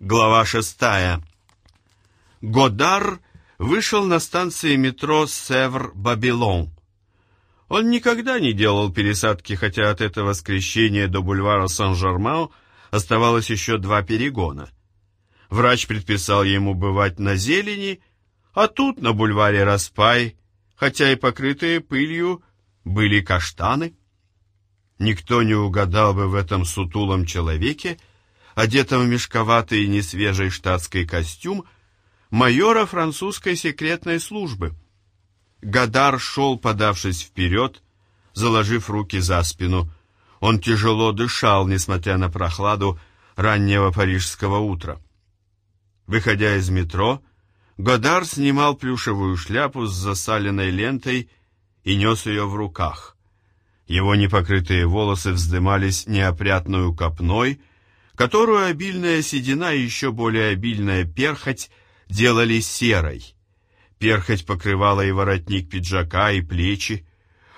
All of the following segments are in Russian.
Глава шестая. Годар вышел на станции метро Севр-Бабилон. Он никогда не делал пересадки, хотя от этого скрещения до бульвара Сан-Жерман оставалось еще два перегона. Врач предписал ему бывать на зелени, а тут на бульваре Распай, хотя и покрытые пылью, были каштаны. Никто не угадал бы в этом сутулом человеке, одетом в мешковатый и несвежий штатский костюм, майора французской секретной службы. Гадар шел, подавшись вперед, заложив руки за спину. Он тяжело дышал, несмотря на прохладу раннего парижского утра. Выходя из метро, Годар снимал плюшевую шляпу с засаленной лентой и нес ее в руках. Его непокрытые волосы вздымались неопрятную копной, которую обильная седина и еще более обильная перхоть делали серой. Перхоть покрывала и воротник пиджака, и плечи.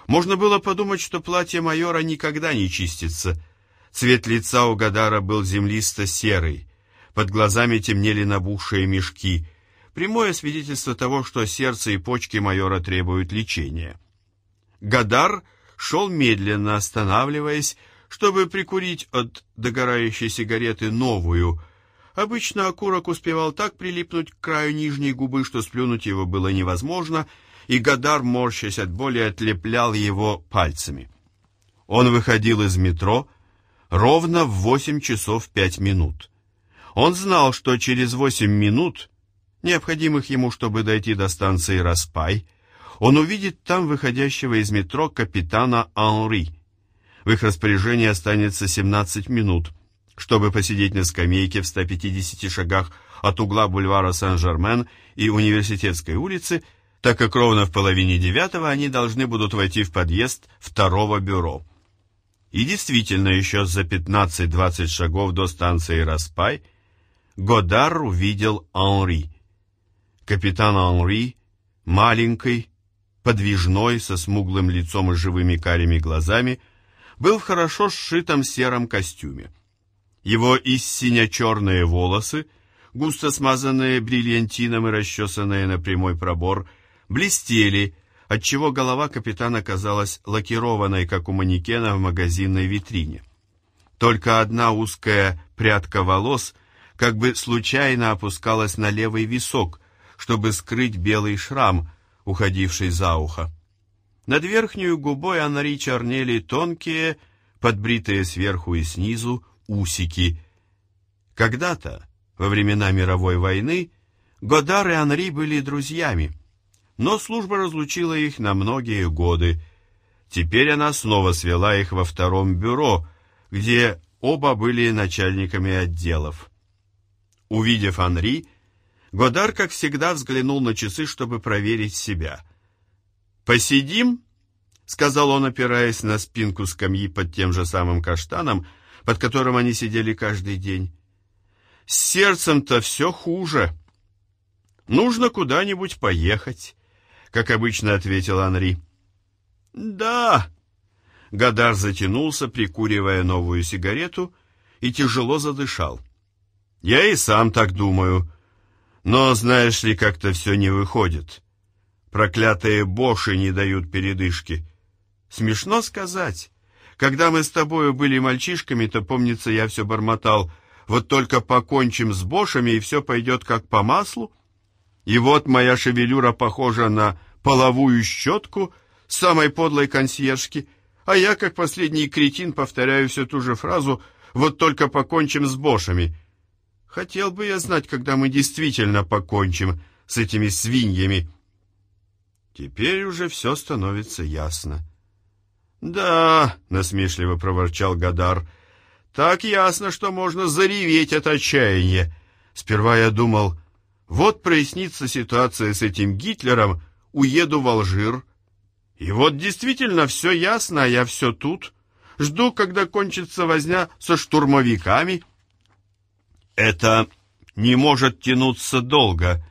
Можно было подумать, что платье майора никогда не чистится. Цвет лица у Гадара был землисто-серый. Под глазами темнели набухшие мешки. Прямое свидетельство того, что сердце и почки майора требуют лечения. Гадар шел медленно, останавливаясь, чтобы прикурить от догорающей сигареты новую. Обычно окурок успевал так прилипнуть к краю нижней губы, что сплюнуть его было невозможно, и Гадар, морщась от боли, отлеплял его пальцами. Он выходил из метро ровно в восемь часов пять минут. Он знал, что через восемь минут, необходимых ему, чтобы дойти до станции Распай, он увидит там выходящего из метро капитана Анри — в их распоряжении останется 17 минут, чтобы посидеть на скамейке в 150 шагах от угла бульвара Сен-Жермен и Университетской улицы, так как ровно в половине девятого они должны будут войти в подъезд второго бюро. И действительно, еще за 15-20 шагов до станции Распай Годар увидел Анри. Капитан Анри, маленький, подвижной, со смуглым лицом и живыми карими глазами, был в хорошо сшитом сером костюме. Его сине-черные волосы, густо смазанные бриллиантином и расчесанные на прямой пробор, блестели, отчего голова капитана казалась лакированной, как у манекена в магазинной витрине. Только одна узкая прядка волос как бы случайно опускалась на левый висок, чтобы скрыть белый шрам, уходивший за ухо. Над верхнюю губой Анри чернели тонкие, подбритые сверху и снизу, усики. Когда-то, во времена мировой войны, Годар и Анри были друзьями, но служба разлучила их на многие годы. Теперь она снова свела их во втором бюро, где оба были начальниками отделов. Увидев Анри, Годар, как всегда, взглянул на часы, чтобы проверить себя — «Посидим?» — сказал он, опираясь на спинку скамьи под тем же самым каштаном, под которым они сидели каждый день. «С сердцем-то все хуже. Нужно куда-нибудь поехать», — как обычно ответил Анри. «Да». Гадар затянулся, прикуривая новую сигарету, и тяжело задышал. «Я и сам так думаю. Но, знаешь ли, как-то все не выходит. Проклятые боши не дают передышки. Смешно сказать. Когда мы с тобою были мальчишками, то, помнится, я все бормотал. Вот только покончим с бошами, и все пойдет как по маслу. И вот моя шевелюра похожа на половую щетку самой подлой консьержки, а я, как последний кретин, повторяю всю ту же фразу «вот только покончим с бошами». Хотел бы я знать, когда мы действительно покончим с этими свиньями. Теперь уже все становится ясно. «Да», — насмешливо проворчал Гадар, — «так ясно, что можно зареветь от отчаяния. Сперва я думал, вот прояснится ситуация с этим Гитлером, уеду в Алжир. И вот действительно все ясно, а я все тут. Жду, когда кончится возня со штурмовиками». «Это не может тянуться долго»,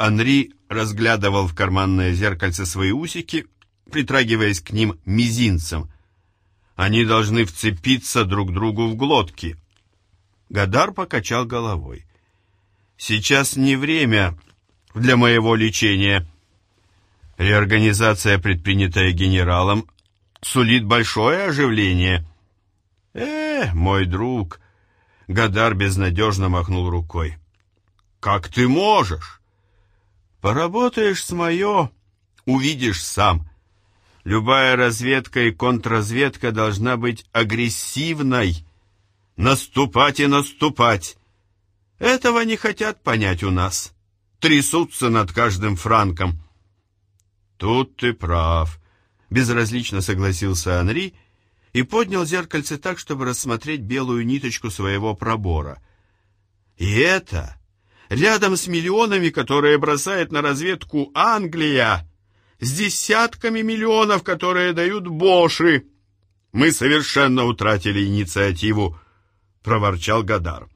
Анри разглядывал в карманное зеркальце свои усики, притрагиваясь к ним мизинцем. Они должны вцепиться друг другу в глотки. Гадар покачал головой. Сейчас не время для моего лечения. Реорганизация, предпринятая генералом, сулит большое оживление. Э, мой друг, Гадар безнадежно махнул рукой. Как ты можешь? Поработаешь с мое, увидишь сам. Любая разведка и контрразведка должна быть агрессивной. Наступать и наступать. Этого не хотят понять у нас. Трясутся над каждым франком. Тут ты прав. Безразлично согласился Анри и поднял зеркальце так, чтобы рассмотреть белую ниточку своего пробора. И это рядом с миллионами, которые бросает на разведку Англия, с десятками миллионов, которые дают Боши. Мы совершенно утратили инициативу, проворчал Гадар.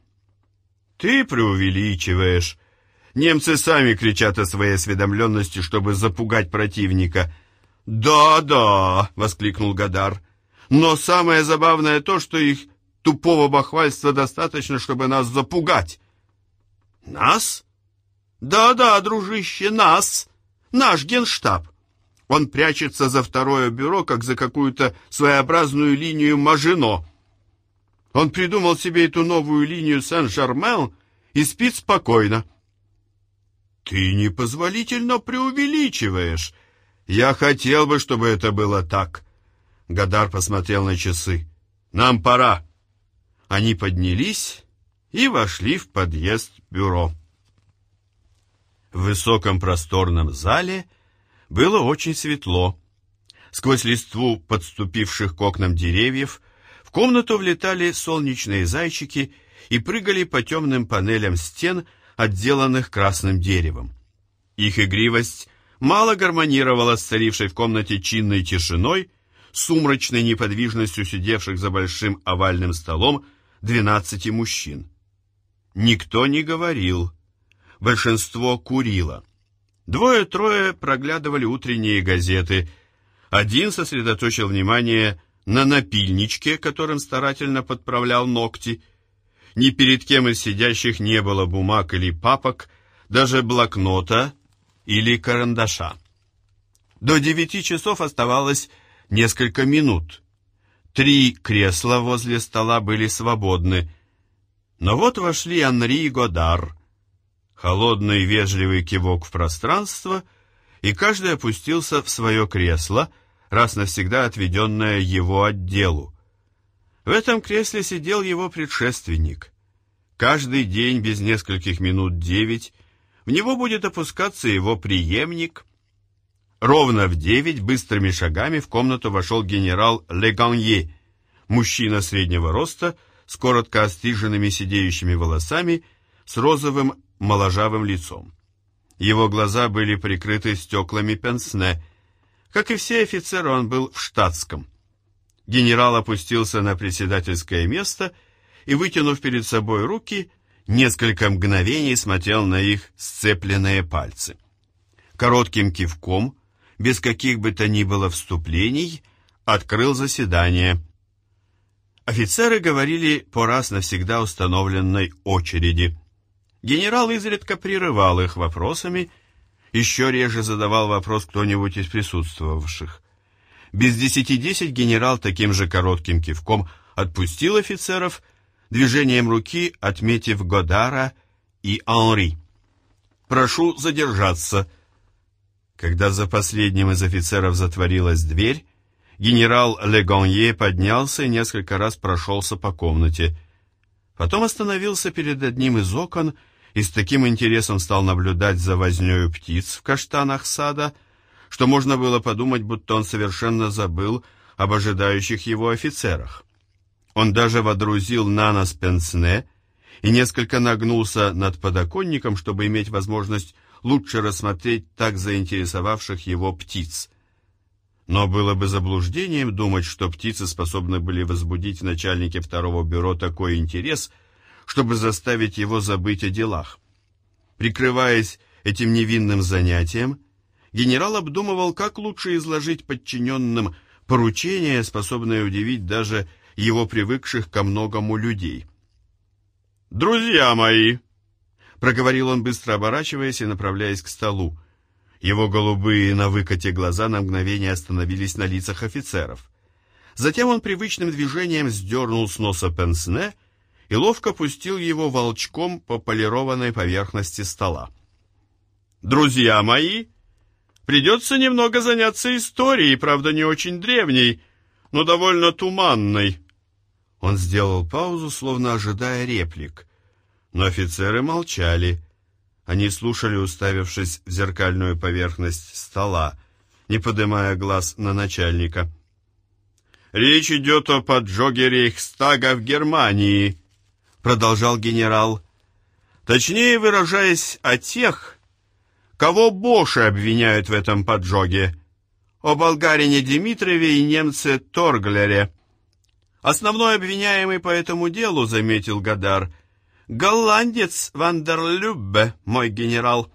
Ты преувеличиваешь. Немцы сами кричат о своей осведомленности, чтобы запугать противника. «Да-да!» — воскликнул Гадар. «Но самое забавное то, что их тупого бахвальства достаточно, чтобы нас запугать». «Нас?» «Да-да, дружище, нас! Наш генштаб! Он прячется за второе бюро, как за какую-то своеобразную линию Мажино. Он придумал себе эту новую линию Сен-Жермен и спит спокойно». «Ты непозволительно преувеличиваешь. Я хотел бы, чтобы это было так». Гадар посмотрел на часы. «Нам пора». Они поднялись и вошли в подъезд бюро. В высоком просторном зале было очень светло. Сквозь листву подступивших к окнам деревьев в комнату влетали солнечные зайчики и прыгали по темным панелям стен, отделанных красным деревом. Их игривость мало гармонировала с царившей в комнате чинной тишиной, сумрачной неподвижностью сидевших за большим овальным столом двенадцати мужчин. Никто не говорил. Большинство курило. Двое-трое проглядывали утренние газеты. Один сосредоточил внимание на напильничке, которым старательно подправлял ногти. Ни перед кем из сидящих не было бумаг или папок, даже блокнота или карандаша. До девяти часов оставалось несколько минут. Три кресла возле стола были свободны. Но вот вошли Анри и Годар. Холодный вежливый кивок в пространство, и каждый опустился в свое кресло, раз навсегда отведенное его отделу. В этом кресле сидел его предшественник. Каждый день без нескольких минут девять в него будет опускаться его преемник. Ровно в девять быстрыми шагами в комнату вошел генерал Леганье, мужчина среднего роста, с коротко остриженными сидеющими волосами, с розовым моложавым лицом. Его глаза были прикрыты стеклами пенсне. Как и все офицеры, он был в штатском. Генерал опустился на председательское место и, вытянув перед собой руки, несколько мгновений смотрел на их сцепленные пальцы. Коротким кивком, без каких бы то ни было вступлений, открыл заседание. Офицеры говорили по раз навсегда установленной очереди. Генерал изредка прерывал их вопросами, еще реже задавал вопрос кто-нибудь из присутствовавших. Без десяти десять генерал таким же коротким кивком отпустил офицеров движением руки отметив Годара и Анри. «Прошу задержаться». Когда за последним из офицеров затворилась дверь, генерал Легонье поднялся и несколько раз прошелся по комнате. Потом остановился перед одним из окон и с таким интересом стал наблюдать за вознёю птиц в каштанах сада, что можно было подумать, будто он совершенно забыл об ожидающих его офицерах. Он даже водрузил на нос пенсне и несколько нагнулся над подоконником, чтобы иметь возможность лучше рассмотреть так заинтересовавших его птиц. Но было бы заблуждением думать, что птицы способны были возбудить в начальнике второго бюро такой интерес, чтобы заставить его забыть о делах. Прикрываясь этим невинным занятием, генерал обдумывал, как лучше изложить подчиненным поручение, способное удивить даже его привыкших ко многому людей. «Друзья мои!» проговорил он, быстро оборачиваясь и направляясь к столу. Его голубые на выкате глаза на мгновение остановились на лицах офицеров. Затем он привычным движением сдернул с носа пенсне и ловко пустил его волчком по полированной поверхности стола. «Друзья мои, придется немного заняться историей, правда, не очень древней, но довольно туманной». Он сделал паузу, словно ожидая реплик, но офицеры молчали. Они слушали, уставившись в зеркальную поверхность стола, не поднимая глаз на начальника. «Речь идет о поджоге Рейхстага в Германии», — продолжал генерал. «Точнее выражаясь, о тех, кого Боши обвиняют в этом поджоге, о болгарине Дмитриеве и немце Торглере». Основной обвиняемый по этому делу, заметил Гадар, голландец Вандерлюббе, мой генерал.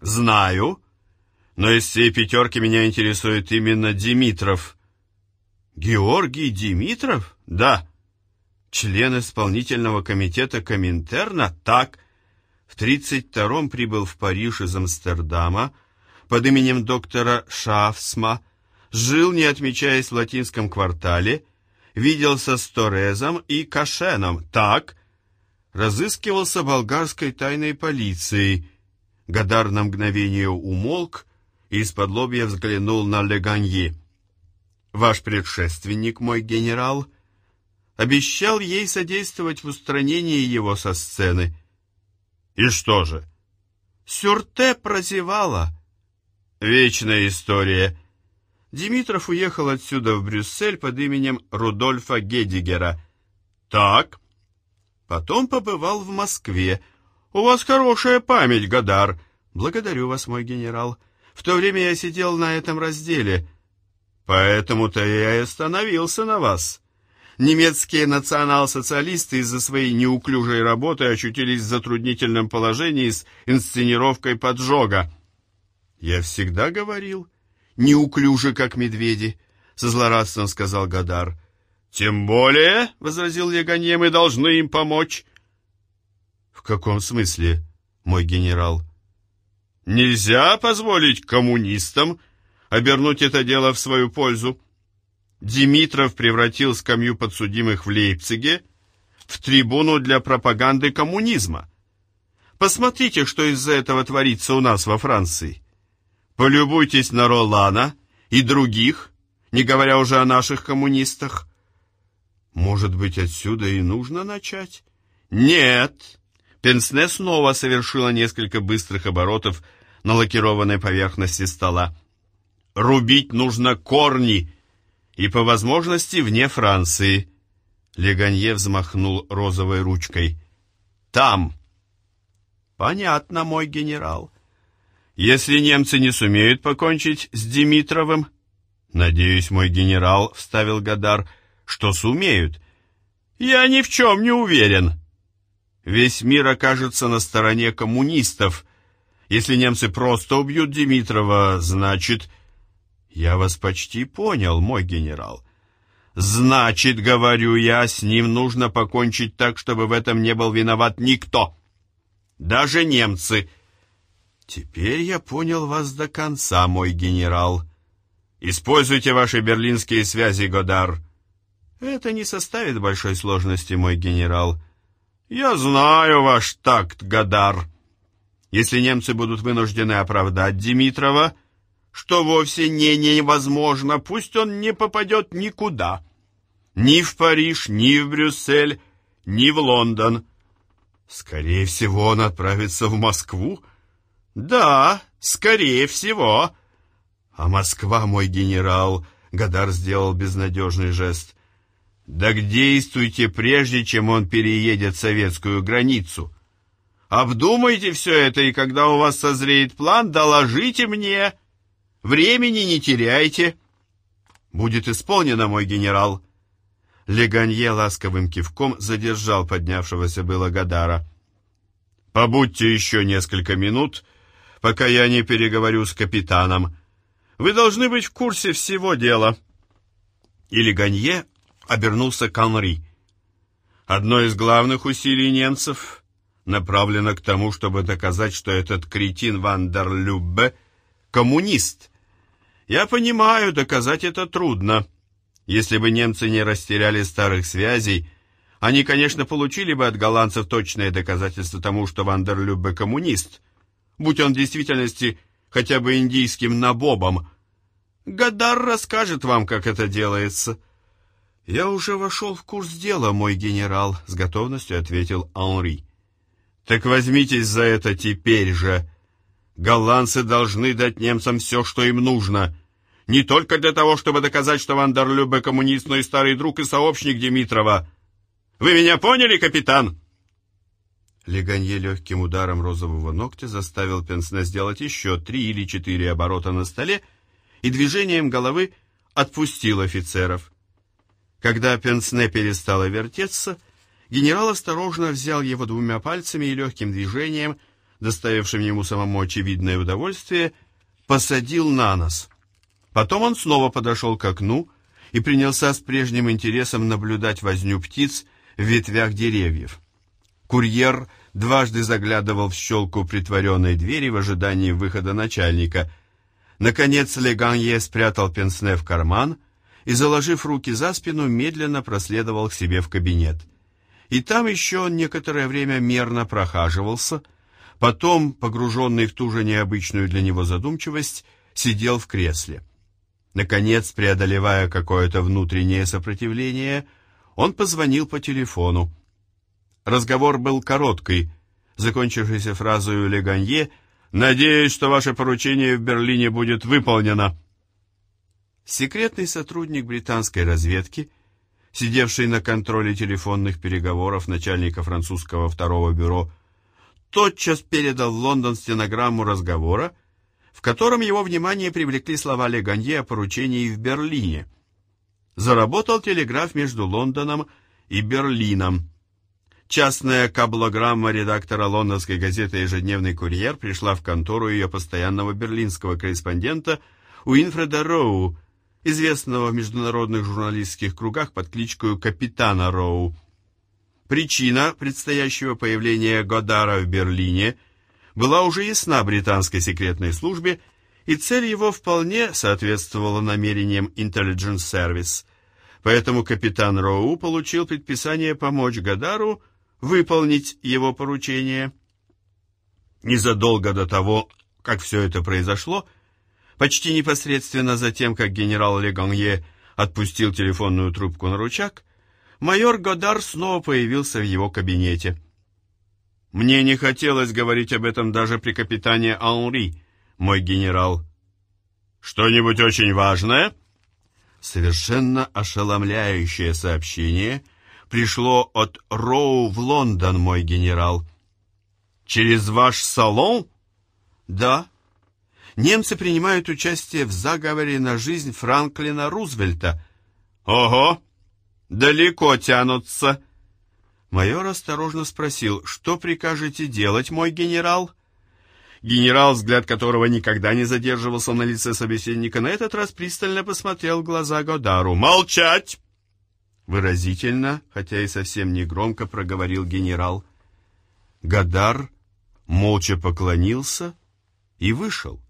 Знаю, но из всей пятерки меня интересует именно Димитров. Георгий Димитров? Да. Член исполнительного комитета Коминтерна? Так. В 32-м прибыл в Париж из Амстердама под именем доктора Шафсма, жил, не отмечаясь в латинском квартале, виделся с Торезом и Кашеном. Так. Разыскивался болгарской тайной полицией. Гадар на мгновение умолк и из-под лобья взглянул на Леганье. Ваш предшественник, мой генерал, обещал ей содействовать в устранении его со сцены. И что же? Сюрте прозевала. Вечная история. Димитров уехал отсюда в Брюссель под именем Рудольфа Гедигера. Так. Потом побывал в Москве. У вас хорошая память, Гадар. Благодарю вас, мой генерал. В то время я сидел на этом разделе — Поэтому-то я и остановился на вас. Немецкие национал-социалисты из-за своей неуклюжей работы очутились в затруднительном положении с инсценировкой поджога. Я всегда говорил, неуклюже, как медведи, со злорадством сказал Гадар. Тем более, возразил Леганье, мы должны им помочь. В каком смысле, мой генерал? Нельзя позволить коммунистам обернуть это дело в свою пользу. Димитров превратил скамью подсудимых в Лейпциге в трибуну для пропаганды коммунизма. Посмотрите, что из-за этого творится у нас во Франции. Полюбуйтесь на Ролана и других, не говоря уже о наших коммунистах. Может быть, отсюда и нужно начать? Нет. Пенсне снова совершила несколько быстрых оборотов на лакированной поверхности стола. Рубить нужно корни, и по возможности вне Франции. Леганье взмахнул розовой ручкой. Там. Понятно, мой генерал. Если немцы не сумеют покончить с Димитровым, надеюсь, мой генерал, вставил Гадар, что сумеют. Я ни в чем не уверен. Весь мир окажется на стороне коммунистов. Если немцы просто убьют Димитрова, значит, «Я вас почти понял, мой генерал. Значит, говорю я, с ним нужно покончить так, чтобы в этом не был виноват никто. Даже немцы. Теперь я понял вас до конца, мой генерал. Используйте ваши берлинские связи, Годар. Это не составит большой сложности, мой генерал. Я знаю ваш такт, Годар. Если немцы будут вынуждены оправдать Димитрова, что вовсе не невозможно, пусть он не попадет никуда. Ни в Париж, ни в Брюссель, ни в Лондон. Скорее всего, он отправится в Москву? Да, скорее всего. А Москва, мой генерал, Гадар сделал безнадежный жест. Так действуйте прежде, чем он переедет советскую границу. Обдумайте все это, и когда у вас созреет план, доложите мне. Времени не теряйте. Будет исполнено, мой генерал. Леганье ласковым кивком задержал поднявшегося было Гадара. Побудьте еще несколько минут, пока я не переговорю с капитаном. Вы должны быть в курсе всего дела. И Леганье обернулся к Анри. Одно из главных усилий немцев направлена к тому, чтобы доказать, что этот кретин Вандерлюббе — коммунист. Я понимаю, доказать это трудно. Если бы немцы не растеряли старых связей, они, конечно, получили бы от голландцев точное доказательство тому, что Вандерлюббе коммунист, будь он в действительности хотя бы индийским набобом. Гадар расскажет вам, как это делается». «Я уже вошел в курс дела, мой генерал», — с готовностью ответил Анри. «Так возьмитесь за это теперь же. Голландцы должны дать немцам все, что им нужно. Не только для того, чтобы доказать, что Вандерлюбе коммунист, но и старый друг и сообщник Димитрова. Вы меня поняли, капитан?» Леганье легким ударом розового ногтя заставил Пенсне сделать еще три или четыре оборота на столе и движением головы отпустил офицеров. Когда Пенсне перестала вертеться, генерал осторожно взял его двумя пальцами и легким движением, доставившим ему самому очевидное удовольствие, посадил на нос. Потом он снова подошел к окну и принялся с прежним интересом наблюдать возню птиц в ветвях деревьев. Курьер дважды заглядывал в щелку притворенной двери в ожидании выхода начальника. Наконец Леганье спрятал Пенсне в карман и, заложив руки за спину, медленно проследовал к себе в кабинет. И там еще он некоторое время мерно прохаживался, потом, погруженный в ту же необычную для него задумчивость, сидел в кресле. Наконец, преодолевая какое-то внутреннее сопротивление, он позвонил по телефону. Разговор был короткий, закончившийся фразой Леганье «Надеюсь, что ваше поручение в Берлине будет выполнено». Секретный сотрудник британской разведки, сидевший на контроле телефонных переговоров начальника французского второго бюро, тотчас передал в Лондон стенограмму разговора, в котором его внимание привлекли слова Леганье о поручении в Берлине. Заработал телеграф между Лондоном и Берлином. Частная каблограмма редактора лондонской газеты «Ежедневный курьер» пришла в контору ее постоянного берлинского корреспондента Уинфреда Роу, известного в международных журналистских кругах под кличкой Капитана Роу. Причина предстоящего появления Годара в Берлине была уже ясна британской секретной службе, и цель его вполне соответствовала намерениям Intelligence Service. Поэтому капитан Роу получил предписание помочь Гадару выполнить его поручение. Незадолго до того, как все это произошло, Почти непосредственно за тем, как генерал Леганье отпустил телефонную трубку на рычаг, майор Годар снова появился в его кабинете. «Мне не хотелось говорить об этом даже при капитане Анри, мой генерал». «Что-нибудь очень важное?» Совершенно ошеломляющее сообщение пришло от Роу в Лондон, мой генерал. «Через ваш салон?» «Да», немцы принимают участие в заговоре на жизнь Франклина Рузвельта. Ого! Далеко тянутся. Майор осторожно спросил, что прикажете делать, мой генерал? Генерал, взгляд которого никогда не задерживался на лице собеседника, на этот раз пристально посмотрел в глаза Годару. «Молчать!» Выразительно, хотя и совсем не громко проговорил генерал. Гадар молча поклонился и вышел.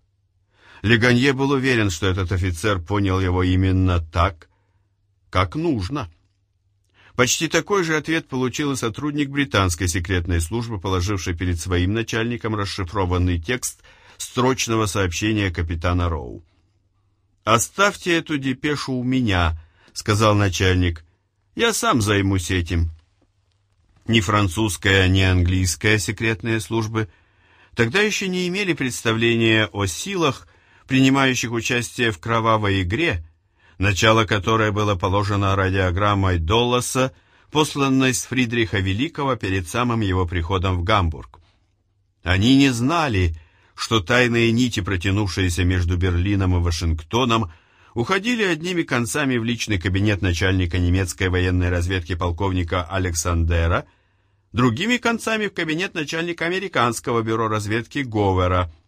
Леганье был уверен, что этот офицер понял его именно так, как нужно. Почти такой же ответ получил и сотрудник британской секретной службы, положивший перед своим начальником расшифрованный текст строчного сообщения капитана Роу. «Оставьте эту депешу у меня», — сказал начальник. «Я сам займусь этим». Ни французская, ни английская секретные службы тогда еще не имели представления о силах, принимающих участие в кровавой игре, начало которой было положено радиограммой Долласа, посланной с Фридриха Великого перед самым его приходом в Гамбург. Они не знали, что тайные нити, протянувшиеся между Берлином и Вашингтоном, уходили одними концами в личный кабинет начальника немецкой военной разведки полковника Александера, другими концами в кабинет начальника американского бюро разведки Говера –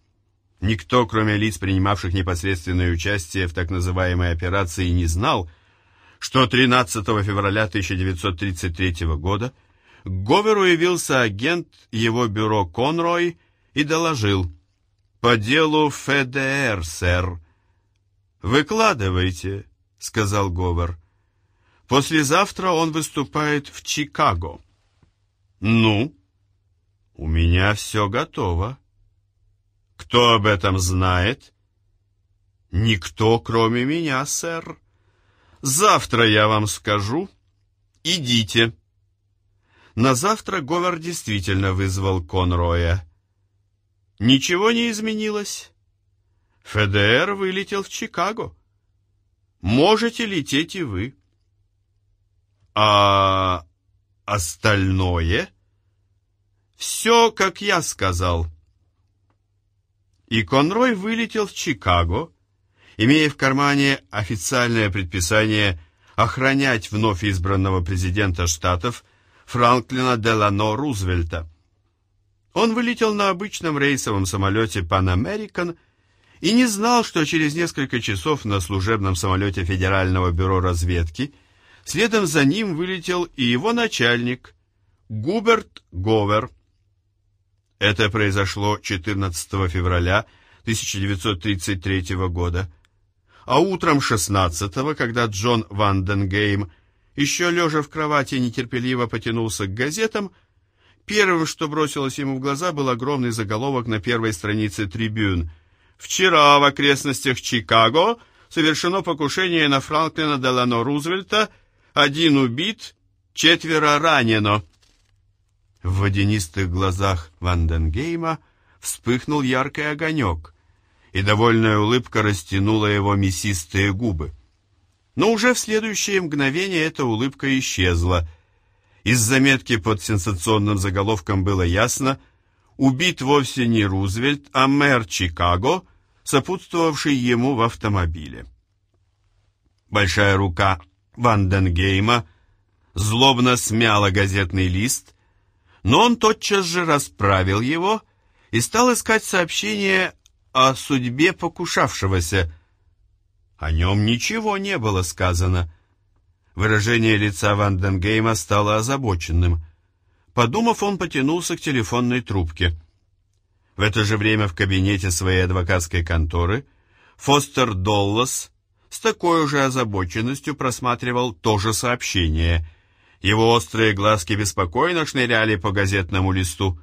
Никто, кроме лиц, принимавших непосредственное участие в так называемой операции, не знал, что 13 февраля 1933 года К Говеру явился агент его бюро Конрой и доложил. «По делу ФДР, сэр». «Выкладывайте», — сказал Говер. «Послезавтра он выступает в Чикаго». «Ну?» «У меня все готово». «Кто об этом знает?» «Никто, кроме меня, сэр. Завтра я вам скажу. Идите». На завтра Говер действительно вызвал Конроя. Ничего не изменилось. ФДР вылетел в Чикаго. Можете лететь и вы. А остальное? Все, как я сказал. И Конрой вылетел в Чикаго, имея в кармане официальное предписание охранять вновь избранного президента Штатов Франклина Делано Рузвельта. Он вылетел на обычном рейсовом самолете Pan American и не знал, что через несколько часов на служебном самолете Федерального бюро разведки следом за ним вылетел и его начальник Губерт Говер. Это произошло 14 февраля 1933 года. А утром 16-го, когда Джон Ванденгейм, еще лежа в кровати, нетерпеливо потянулся к газетам, первым, что бросилось ему в глаза, был огромный заголовок на первой странице «Трибюн». «Вчера в окрестностях Чикаго совершено покушение на Франклина Делано Рузвельта, один убит, четверо ранено». В водянистых глазах Ванденгейма вспыхнул яркий огонек, и довольная улыбка растянула его мясистые губы. Но уже в следующее мгновение эта улыбка исчезла. Из заметки под сенсационным заголовком было ясно, убит вовсе не Рузвельт, а мэр Чикаго, сопутствовавший ему в автомобиле. Большая рука Ванденгейма злобно смяла газетный лист но он тотчас же расправил его и стал искать сообщение о судьбе покушавшегося. О нем ничего не было сказано. Выражение лица Ванденгейма стало озабоченным. Подумав, он потянулся к телефонной трубке. В это же время в кабинете своей адвокатской конторы Фостер Доллас с такой же озабоченностью просматривал то же сообщение — его острые глазки беспокойно шныряли по газетному листу.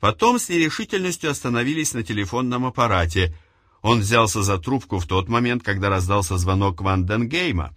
Потом с нерешительностью остановились на телефонном аппарате. Он взялся за трубку в тот момент, когда раздался звонок Ванденгейма.